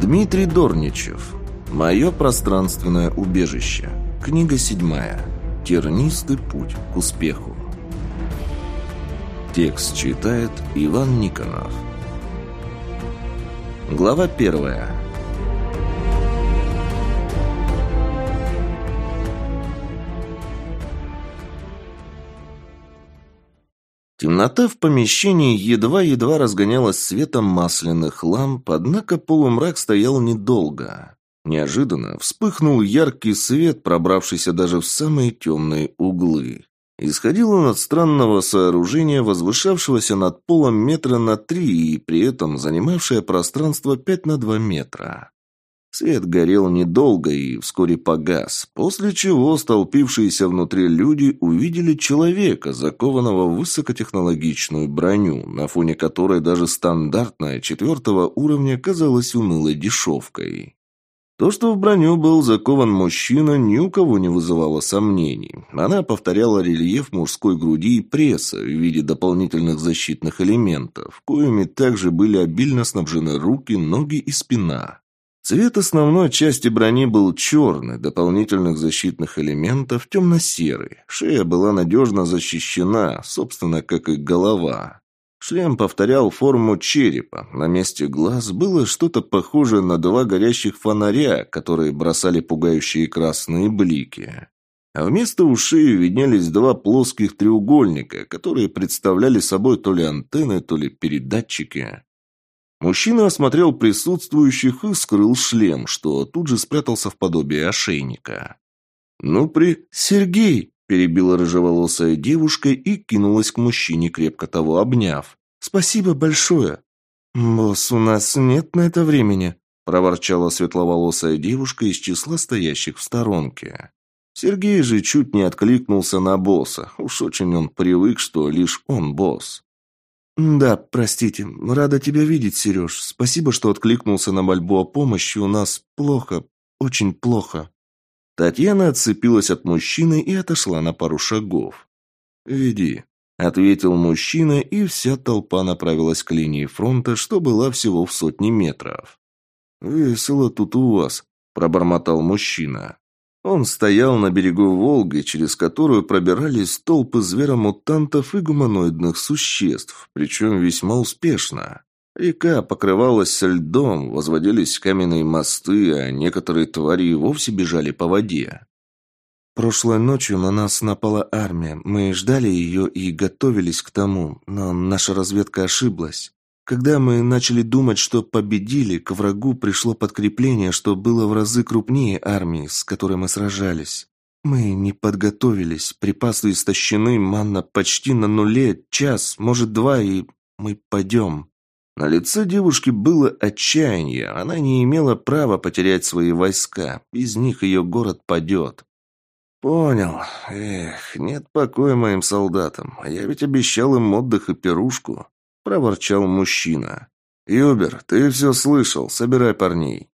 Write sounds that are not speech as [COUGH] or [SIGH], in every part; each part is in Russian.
Дмитрий Дорничев. Мое пространственное убежище. Книга седьмая. Тернистый путь к успеху. Текст читает Иван Никонов. Глава первая. Темнота в помещении едва-едва разгонялась светом масляных ламп, однако полумрак стоял недолго. Неожиданно вспыхнул яркий свет, пробравшийся даже в самые темные углы. Исходил он от странного сооружения, возвышавшегося над полом метра на три и при этом занимавшее пространство пять на два метра. Свет горел недолго и вскоре погас, после чего столпившиеся внутри люди увидели человека, закованного в высокотехнологичную броню, на фоне которой даже стандартная четвертого уровня казалась унылой дешевкой. То, что в броню был закован мужчина, ни у кого не вызывало сомнений. Она повторяла рельеф мужской груди и пресса в виде дополнительных защитных элементов, коими также были обильно снабжены руки, ноги и спина. Цвет основной части брони был черный, дополнительных защитных элементов темно-серый. Шея была надежно защищена, собственно, как и голова. Шлем повторял форму черепа. На месте глаз было что-то похожее на два горящих фонаря, которые бросали пугающие красные блики. А вместо ушей виднелись два плоских треугольника, которые представляли собой то ли антенны, то ли передатчики. Мужчина осмотрел присутствующих и скрыл шлем, что тут же спрятался в подобие ошейника. «Ну, при... Сергей!» – перебила рыжеволосая девушка и кинулась к мужчине, крепко того обняв. «Спасибо большое!» «Босс, у нас нет на это времени», – проворчала светловолосая девушка из числа стоящих в сторонке. Сергей же чуть не откликнулся на босса. Уж очень он привык, что лишь он босс. «Да, простите. Рада тебя видеть, Сереж. Спасибо, что откликнулся на мольбу о помощи. У нас плохо. Очень плохо». Татьяна отцепилась от мужчины и отошла на пару шагов. «Веди», — ответил мужчина, и вся толпа направилась к линии фронта, что была всего в сотни метров. «Весело тут у вас», — пробормотал мужчина. Он стоял на берегу Волги, через которую пробирались толпы зверомутантов и гуманоидных существ, причем весьма успешно. Река покрывалась льдом, возводились каменные мосты, а некоторые твари и вовсе бежали по воде. Прошлой ночью на нас напала армия. Мы ждали ее и готовились к тому, но наша разведка ошиблась. Когда мы начали думать, что победили, к врагу пришло подкрепление, что было в разы крупнее армии, с которой мы сражались. Мы не подготовились, припасы истощены, манна почти на нуле, час, может два, и мы пойдем. На лице девушки было отчаяние, она не имела права потерять свои войска, без них ее город падет. «Понял. Эх, нет покоя моим солдатам, а я ведь обещал им отдых и пирушку. – проворчал мужчина. «Юбер, ты все слышал. Собирай парней».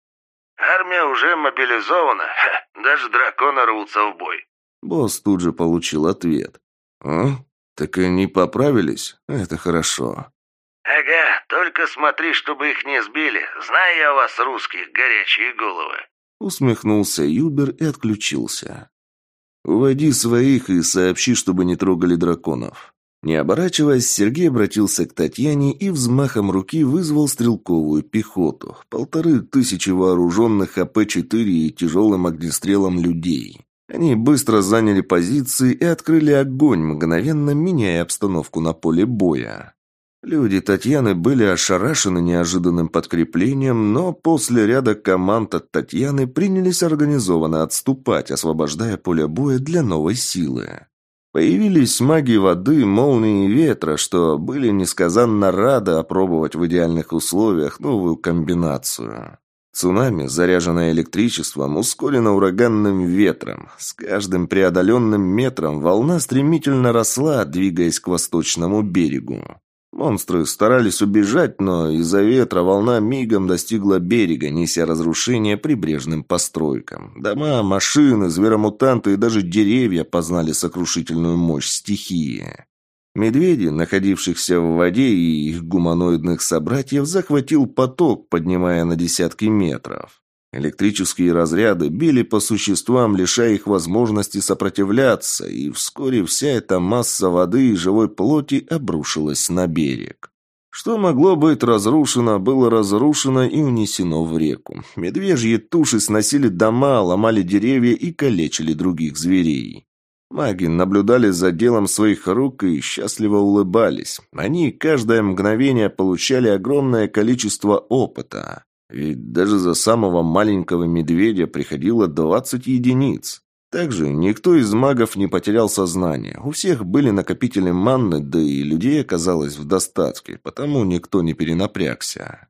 «Армия уже мобилизована. [LAUGHS] Ха, даже драконы рвутся в бой». Босс тут же получил ответ. «А? Так они поправились? Это хорошо». «Ага, только смотри, чтобы их не сбили. Знаю я вас, русских, горячие головы». Усмехнулся Юбер и отключился. «Уводи своих и сообщи, чтобы не трогали драконов. Не оборачиваясь, Сергей обратился к Татьяне и взмахом руки вызвал стрелковую пехоту. Полторы тысячи вооруженных АП-4 и тяжелым огнестрелом людей. Они быстро заняли позиции и открыли огонь, мгновенно меняя обстановку на поле боя. Люди Татьяны были ошарашены неожиданным подкреплением, но после ряда команд от Татьяны принялись организованно отступать, освобождая поле боя для новой силы. Появились маги воды, молнии и ветра, что были несказанно рады опробовать в идеальных условиях новую комбинацию. Цунами, заряженное электричеством, ускорено ураганным ветром. С каждым преодоленным метром волна стремительно росла, двигаясь к восточному берегу. Монстры старались убежать, но из-за ветра волна мигом достигла берега, неся разрушение прибрежным постройкам. Дома, машины, зверомутанты и даже деревья познали сокрушительную мощь стихии. Медведи, находившихся в воде, и их гуманоидных собратьев захватил поток, поднимая на десятки метров. Электрические разряды били по существам, лишая их возможности сопротивляться, и вскоре вся эта масса воды и живой плоти обрушилась на берег. Что могло быть разрушено, было разрушено и унесено в реку. Медвежьи туши сносили дома, ломали деревья и калечили других зверей. Маги наблюдали за делом своих рук и счастливо улыбались. Они каждое мгновение получали огромное количество опыта. Ведь даже за самого маленького медведя приходило 20 единиц. Также никто из магов не потерял сознание. У всех были накопители манны, да и людей оказалось в достатке, потому никто не перенапрягся.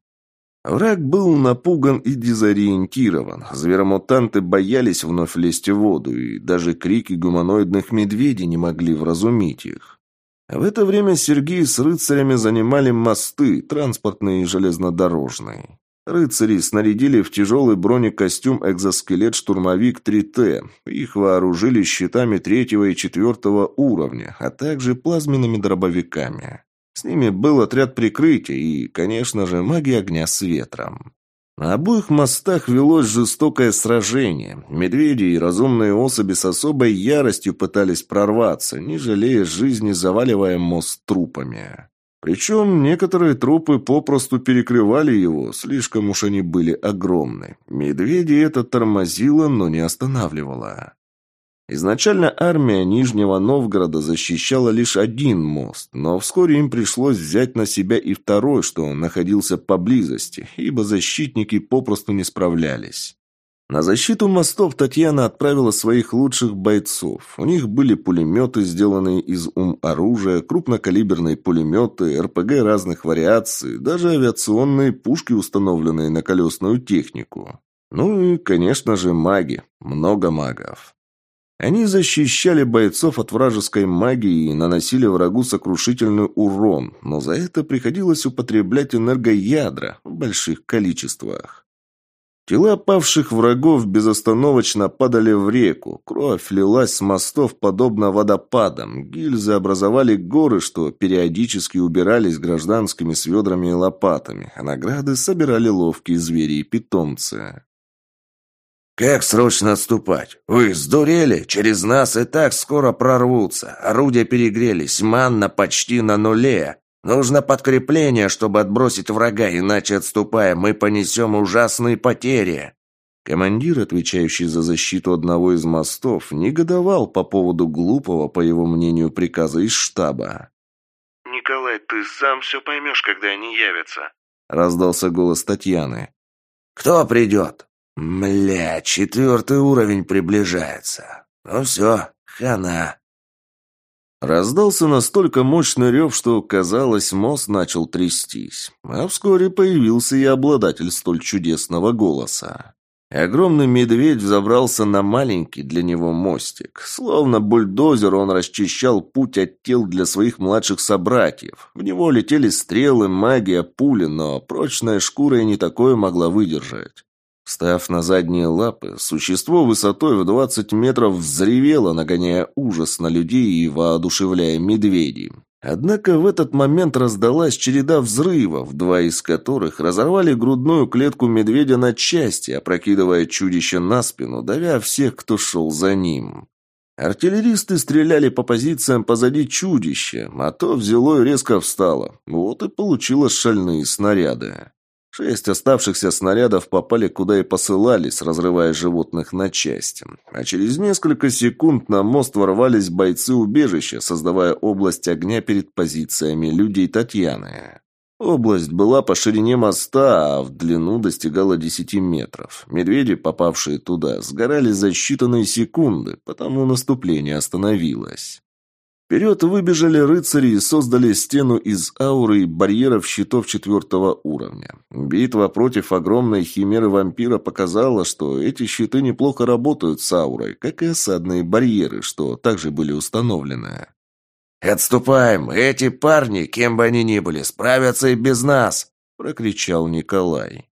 Враг был напуган и дезориентирован. Зверомутанты боялись вновь лезть в воду, и даже крики гуманоидных медведей не могли вразумить их. В это время Сергей с рыцарями занимали мосты, транспортные и железнодорожные. Рыцари снарядили в тяжелый бронекостюм экзоскелет-штурмовик 3Т. Их вооружили щитами третьего и четвертого уровня, а также плазменными дробовиками. С ними был отряд прикрытия и, конечно же, магия огня с ветром. На обоих мостах велось жестокое сражение. Медведи и разумные особи с особой яростью пытались прорваться, не жалея жизни, заваливая мост трупами. Причем некоторые трупы попросту перекрывали его, слишком уж они были огромны. Медведи это тормозило, но не останавливало. Изначально армия Нижнего Новгорода защищала лишь один мост, но вскоре им пришлось взять на себя и второй, что находился поблизости, ибо защитники попросту не справлялись. На защиту мостов Татьяна отправила своих лучших бойцов. У них были пулеметы, сделанные из ум-оружия, крупнокалиберные пулеметы, РПГ разных вариаций, даже авиационные пушки, установленные на колесную технику. Ну и, конечно же, маги. Много магов. Они защищали бойцов от вражеской магии и наносили врагу сокрушительный урон, но за это приходилось употреблять энергоядра в больших количествах. Тела павших врагов безостановочно падали в реку. Кровь лилась с мостов, подобно водопадам. Гильзы образовали горы, что периодически убирались гражданскими с ведрами и лопатами, а награды собирали ловкие звери и питомцы. «Как срочно отступать? Вы сдурели? Через нас и так скоро прорвутся. Орудия перегрелись, манна почти на нуле. Нужно подкрепление, чтобы отбросить врага, иначе, отступая, мы понесем ужасные потери». Командир, отвечающий за защиту одного из мостов, негодовал по поводу глупого, по его мнению, приказа из штаба. «Николай, ты сам все поймешь, когда они явятся», — раздался голос Татьяны. «Кто придет?» «Мля, четвертый уровень приближается. Ну все, хана». Раздался настолько мощный рев, что, казалось, мост начал трястись. А вскоре появился и обладатель столь чудесного голоса. Огромный медведь взобрался на маленький для него мостик. Словно бульдозер он расчищал путь от тел для своих младших собратьев. В него летели стрелы, магия, пули, но прочная шкура и не такое могла выдержать. Встав на задние лапы, существо высотой в 20 метров взревело, нагоняя ужас на людей и воодушевляя медведей. Однако в этот момент раздалась череда взрывов, два из которых разорвали грудную клетку медведя на части, опрокидывая чудище на спину, давя всех, кто шел за ним. Артиллеристы стреляли по позициям позади чудища, а то взяло и резко встало. Вот и получилось шальные снаряды. Шесть оставшихся снарядов попали куда и посылались, разрывая животных на части. А через несколько секунд на мост ворвались бойцы убежища, создавая область огня перед позициями людей Татьяны. Область была по ширине моста, а в длину достигала 10 метров. Медведи, попавшие туда, сгорали за считанные секунды, потому наступление остановилось. Вперед выбежали рыцари и создали стену из ауры и барьеров щитов четвертого уровня. Битва против огромной химеры вампира показала, что эти щиты неплохо работают с аурой, как и осадные барьеры, что также были установлены. «Отступаем! Эти парни, кем бы они ни были, справятся и без нас!» – прокричал Николай.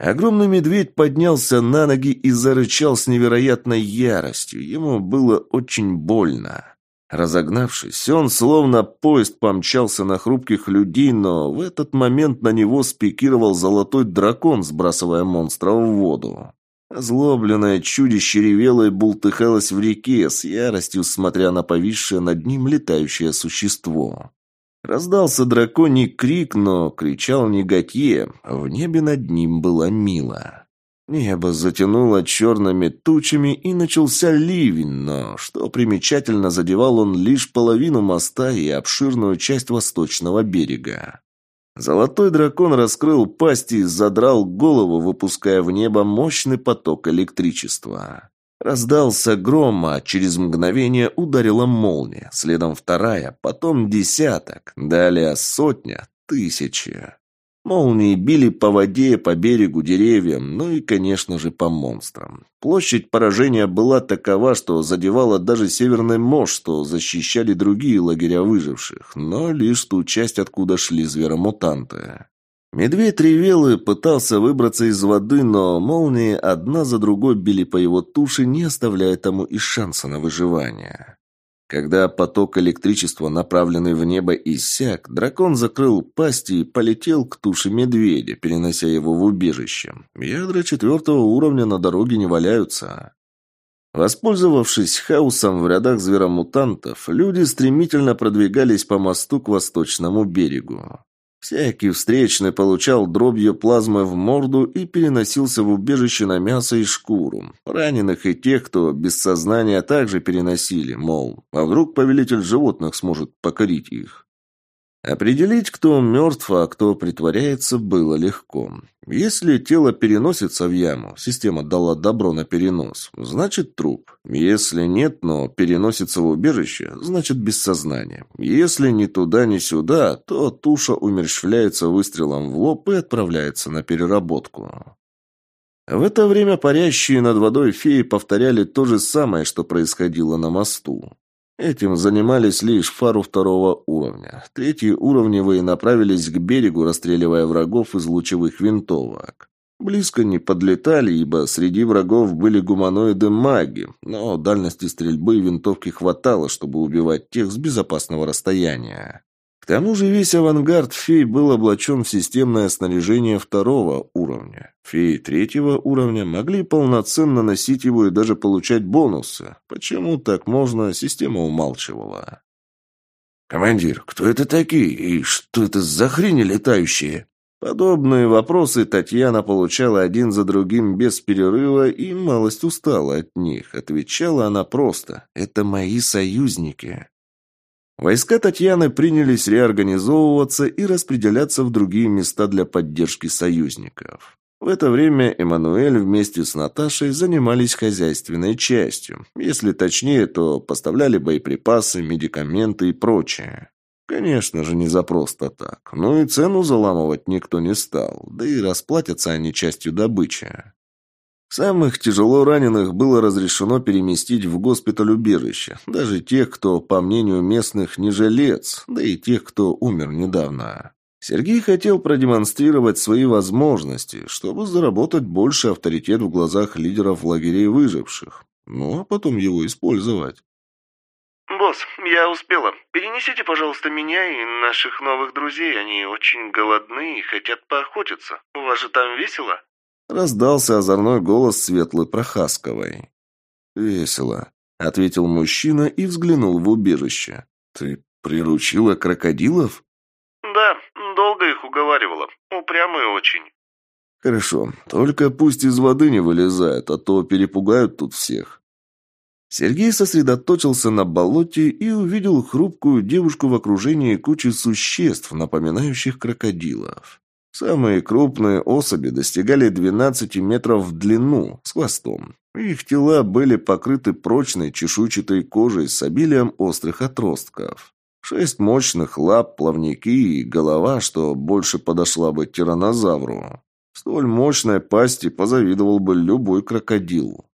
Огромный медведь поднялся на ноги и зарычал с невероятной яростью. Ему было очень больно. Разогнавшись, он словно поезд помчался на хрупких людей, но в этот момент на него спикировал золотой дракон, сбрасывая монстра в воду. Озлобленное чудище ревело и бултыхалось в реке, с яростью смотря на повисшее над ним летающее существо. Раздался драконий крик, но кричал не Готье, в небе над ним была Мила. Небо затянуло черными тучами и начался ливень, но, что примечательно, задевал он лишь половину моста и обширную часть восточного берега. Золотой дракон раскрыл пасть и задрал голову, выпуская в небо мощный поток электричества. Раздался гром, а через мгновение ударила молния, следом вторая, потом десяток, далее сотня, тысячи. Молнии били по воде, по берегу, деревьям, ну и, конечно же, по монстрам. Площадь поражения была такова, что задевала даже Северный мост, что защищали другие лагеря выживших, но лишь ту часть, откуда шли зверомутанты. Медведь ревел и пытался выбраться из воды, но молнии одна за другой били по его туше, не оставляя тому и шанса на выживание. Когда поток электричества, направленный в небо, иссяк, дракон закрыл пасть и полетел к туше медведя, перенося его в убежище. Ядра четвертого уровня на дороге не валяются. Воспользовавшись хаосом в рядах зверомутантов, люди стремительно продвигались по мосту к восточному берегу. Всякий встречный получал дробью плазмы в морду и переносился в убежище на мясо и шкуру. Раненых и тех, кто без сознания, также переносили, мол, а вдруг повелитель животных сможет покорить их. Определить, кто мертв, а кто притворяется, было легко. Если тело переносится в яму, система дала добро на перенос, значит труп. Если нет, но переносится в убежище, значит без сознания. Если ни туда, ни сюда, то туша умерщвляется выстрелом в лоб и отправляется на переработку. В это время парящие над водой феи повторяли то же самое, что происходило на мосту. Этим занимались лишь фару второго уровня. Третьи уровневые направились к берегу, расстреливая врагов из лучевых винтовок. Близко не подлетали, ибо среди врагов были гуманоиды-маги, но дальности стрельбы винтовки хватало, чтобы убивать тех с безопасного расстояния тому же весь авангард фей был облачен в системное снаряжение второго уровня. Феи третьего уровня могли полноценно носить его и даже получать бонусы. Почему так можно, система умалчивала. «Командир, кто это такие и что это за хрени летающие?» Подобные вопросы Татьяна получала один за другим без перерыва и малость устала от них. Отвечала она просто «Это мои союзники». Войска Татьяны принялись реорганизовываться и распределяться в другие места для поддержки союзников. В это время Эммануэль вместе с Наташей занимались хозяйственной частью. Если точнее, то поставляли боеприпасы, медикаменты и прочее. Конечно же, не за просто так. Но и цену заламывать никто не стал. Да и расплатятся они частью добычи. Самых тяжело раненых было разрешено переместить в госпиталь-убежище, даже тех, кто, по мнению местных, не жилец, да и тех, кто умер недавно. Сергей хотел продемонстрировать свои возможности, чтобы заработать больше авторитет в глазах лидеров лагерей выживших, ну а потом его использовать. «Босс, я успела. Перенесите, пожалуйста, меня и наших новых друзей. Они очень голодны и хотят поохотиться. У вас же там весело?» Раздался озорной голос светлой Прохасковой. «Весело», — ответил мужчина и взглянул в убежище. «Ты приручила крокодилов?» «Да, долго их уговаривала. Упрямые очень». «Хорошо, только пусть из воды не вылезают, а то перепугают тут всех». Сергей сосредоточился на болоте и увидел хрупкую девушку в окружении кучи существ, напоминающих крокодилов. Самые крупные особи достигали 12 метров в длину, с хвостом. Их тела были покрыты прочной чешуйчатой кожей с обилием острых отростков. Шесть мощных лап, плавники и голова, что больше подошла бы тиранозавру. Столь мощной пасти позавидовал бы любой крокодил.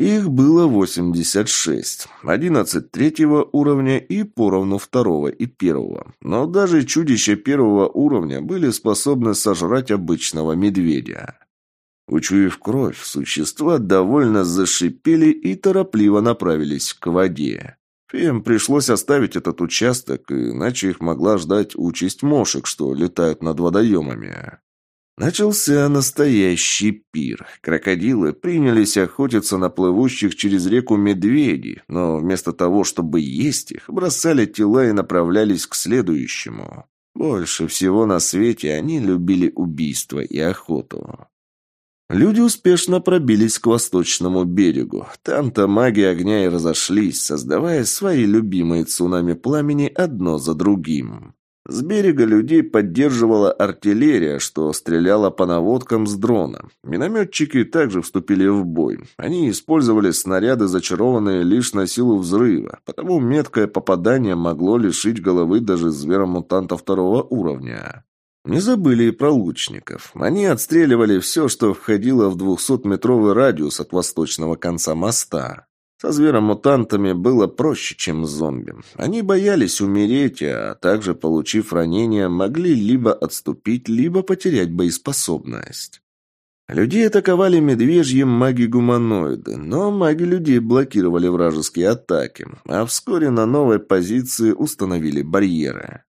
Их было 86, 11 третьего уровня и поровну второго и первого. Но даже чудища первого уровня были способны сожрать обычного медведя. Учуяв кровь, существа довольно зашипели и торопливо направились к воде. Феям пришлось оставить этот участок, иначе их могла ждать участь мошек, что летают над водоемами. Начался настоящий пир. Крокодилы принялись охотиться на плывущих через реку медведей, но вместо того, чтобы есть их, бросали тела и направлялись к следующему. Больше всего на свете они любили убийство и охоту. Люди успешно пробились к восточному берегу. Там-то маги огня и разошлись, создавая свои любимые цунами пламени одно за другим. С берега людей поддерживала артиллерия, что стреляла по наводкам с дрона. Минометчики также вступили в бой. Они использовали снаряды, зачарованные лишь на силу взрыва, потому меткое попадание могло лишить головы даже зверомутанта второго уровня. Не забыли и про лучников. Они отстреливали все, что входило в 200-метровый радиус от восточного конца моста. Со зверомутантами было проще, чем с зомби. Они боялись умереть, а также, получив ранения, могли либо отступить, либо потерять боеспособность. Людей атаковали медвежьи маги-гуманоиды, но маги людей блокировали вражеские атаки, а вскоре на новой позиции установили барьеры.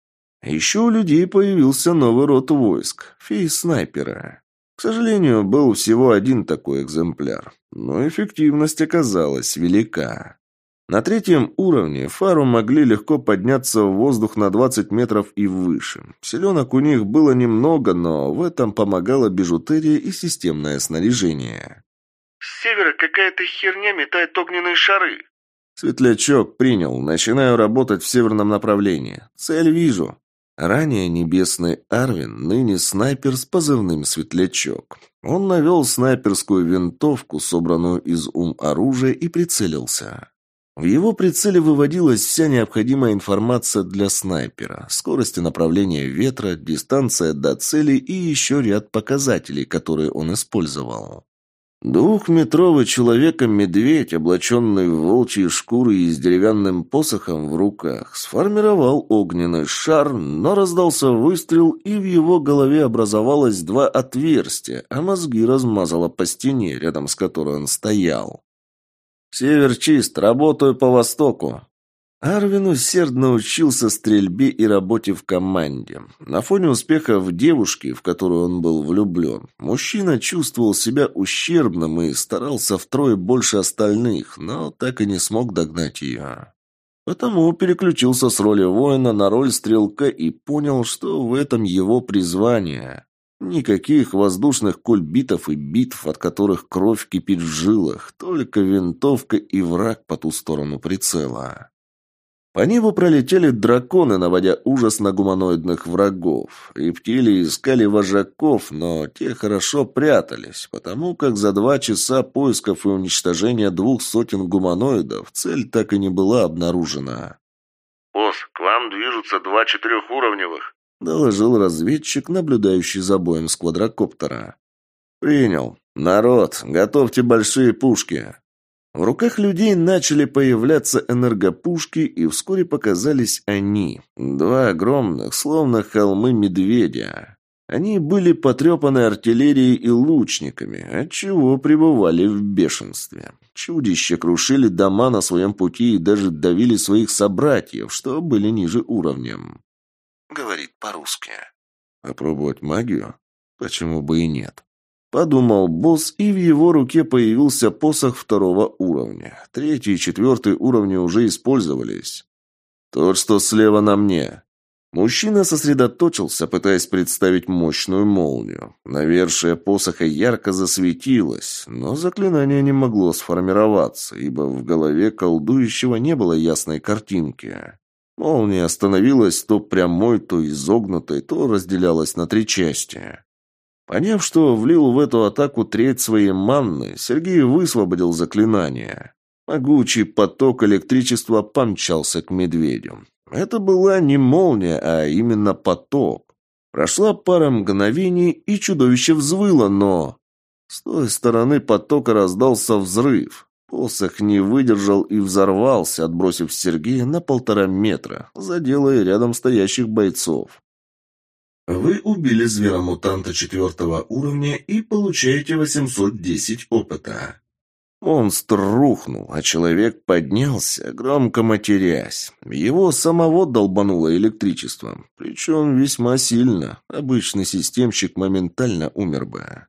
Еще у людей появился новый род войск – феи-снайперы. К сожалению, был всего один такой экземпляр, но эффективность оказалась велика. На третьем уровне фару могли легко подняться в воздух на 20 метров и выше. Селенок у них было немного, но в этом помогала бижутерия и системное снаряжение. «С севера какая-то херня метает огненные шары». Светлячок принял. Начинаю работать в северном направлении. Цель вижу. Ранее небесный Арвин, ныне снайпер с позывным «Светлячок». Он навел снайперскую винтовку, собранную из ум оружия, и прицелился. В его прицеле выводилась вся необходимая информация для снайпера. Скорость и направление ветра, дистанция до цели и еще ряд показателей, которые он использовал. Двухметровый человека-медведь, облаченный в волчьи шкуры и с деревянным посохом в руках, сформировал огненный шар, но раздался выстрел, и в его голове образовалось два отверстия, а мозги размазало по стене, рядом с которой он стоял. «Север чист, работаю по востоку», Арвин усердно учился стрельбе и работе в команде. На фоне успехов девушки, в которую он был влюблен, мужчина чувствовал себя ущербным и старался втрое больше остальных, но так и не смог догнать ее. Потому переключился с роли воина на роль стрелка и понял, что в этом его призвание. Никаких воздушных кульбитов и битв, от которых кровь кипит в жилах, только винтовка и враг по ту сторону прицела. По небу пролетели драконы, наводя ужас на гуманоидных врагов. Рептилии искали вожаков, но те хорошо прятались, потому как за два часа поисков и уничтожения двух сотен гуманоидов цель так и не была обнаружена. «Босс, к вам движутся два четырехуровневых», — доложил разведчик, наблюдающий за боем с квадрокоптера. «Принял. Народ, готовьте большие пушки». В руках людей начали появляться энергопушки, и вскоре показались они. Два огромных, словно холмы медведя. Они были потрепаны артиллерией и лучниками, отчего пребывали в бешенстве. Чудища крушили дома на своем пути и даже давили своих собратьев, что были ниже уровнем. Говорит по-русски. Попробовать магию? Почему бы и нет? Подумал босс, и в его руке появился посох второго уровня. Третий и четвертый уровни уже использовались. Тот, что слева на мне. Мужчина сосредоточился, пытаясь представить мощную молнию. Навершие посоха ярко засветилось, но заклинание не могло сформироваться, ибо в голове колдующего не было ясной картинки. Молния становилась то прямой, то изогнутой, то разделялась на три части. Поняв, что влил в эту атаку треть своей манны, Сергей высвободил заклинание. Могучий поток электричества помчался к медведю. Это была не молния, а именно поток. Прошла пара мгновений, и чудовище взвыло, но... С той стороны потока раздался взрыв. Посох не выдержал и взорвался, отбросив Сергея на полтора метра, заделая рядом стоящих бойцов. Вы убили зверомутанта четвертого уровня и получаете 810 опыта. Монстр рухнул, а человек поднялся, громко матерясь. Его самого долбануло электричеством, причем весьма сильно. Обычный системщик моментально умер бы.